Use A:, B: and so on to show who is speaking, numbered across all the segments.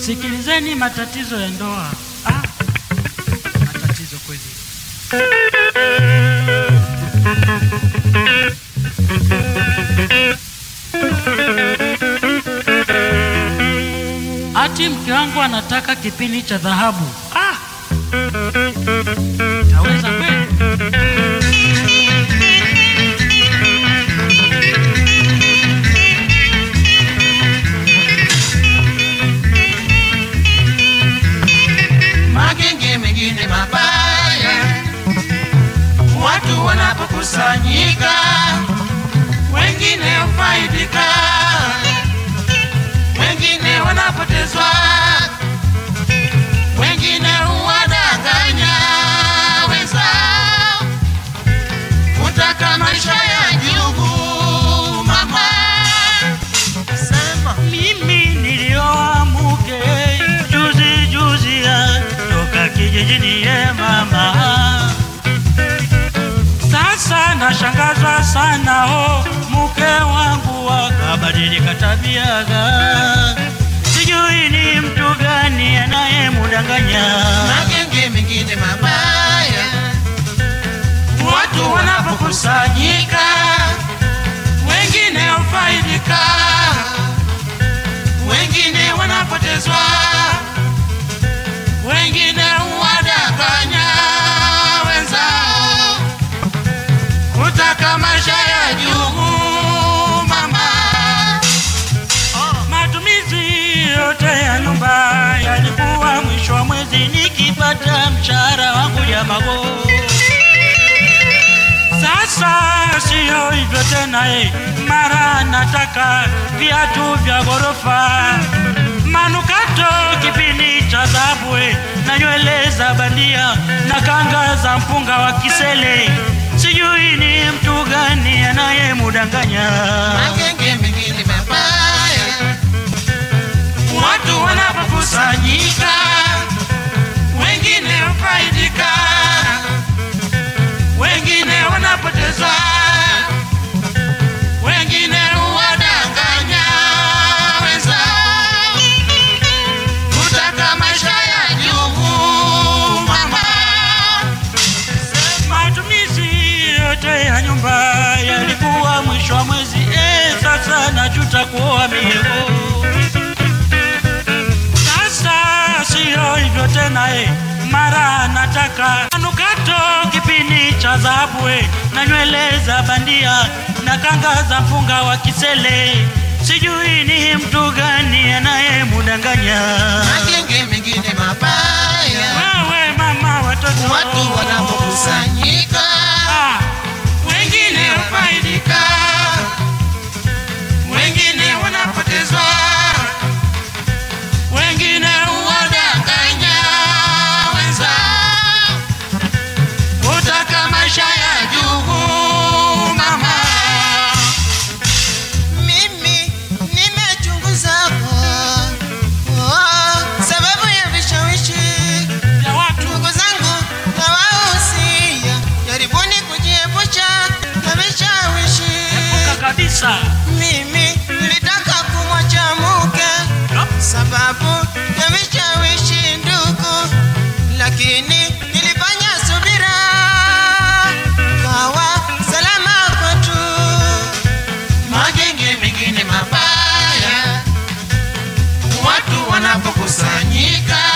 A: Sikilizeni matatizo ya ndoa. Ah, matatizo kweli. Ati mke wangu anataka kipini cha dhahabu. Ah,
B: wanapokusanyika, wengine ufaidika wengine wanapotezwa, wengine huwadanganya wenzao kutaka maisha ya jugu. Mama sema
A: Mimi nilioa mke juzi juzi ya toka kijijini ye mama. Nashangazwa sana ho, mke wangu akabadilika tabiaga. Sijui ni mtu gani anayemudanganya.
B: magenge mengine mabaya, watu wanapokusanyika, wengine hufaidika, wengine wanapotezwa, wengine
A: nikipata mshahara wangu ya mago. Sasa siyo hivyo tena, eh, mara nataka viatu vya ghorofa, manukato, kipini cha dhahabu eh, na nywele za bandia na kanga za mpunga wa kisele. Sijui ni mtu gani anayemudanganya.
B: watu wanapokusanyika,
A: hivyo tena eh, mara nataka manukato, kipini cha dhahabu eh, na nywele za bandia na kanga za mpunga wa kisele. Sijui ni mtu gani anayemudanganya.
B: magenge mengine Никогда.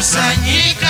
B: Wanapokusanyika, wengine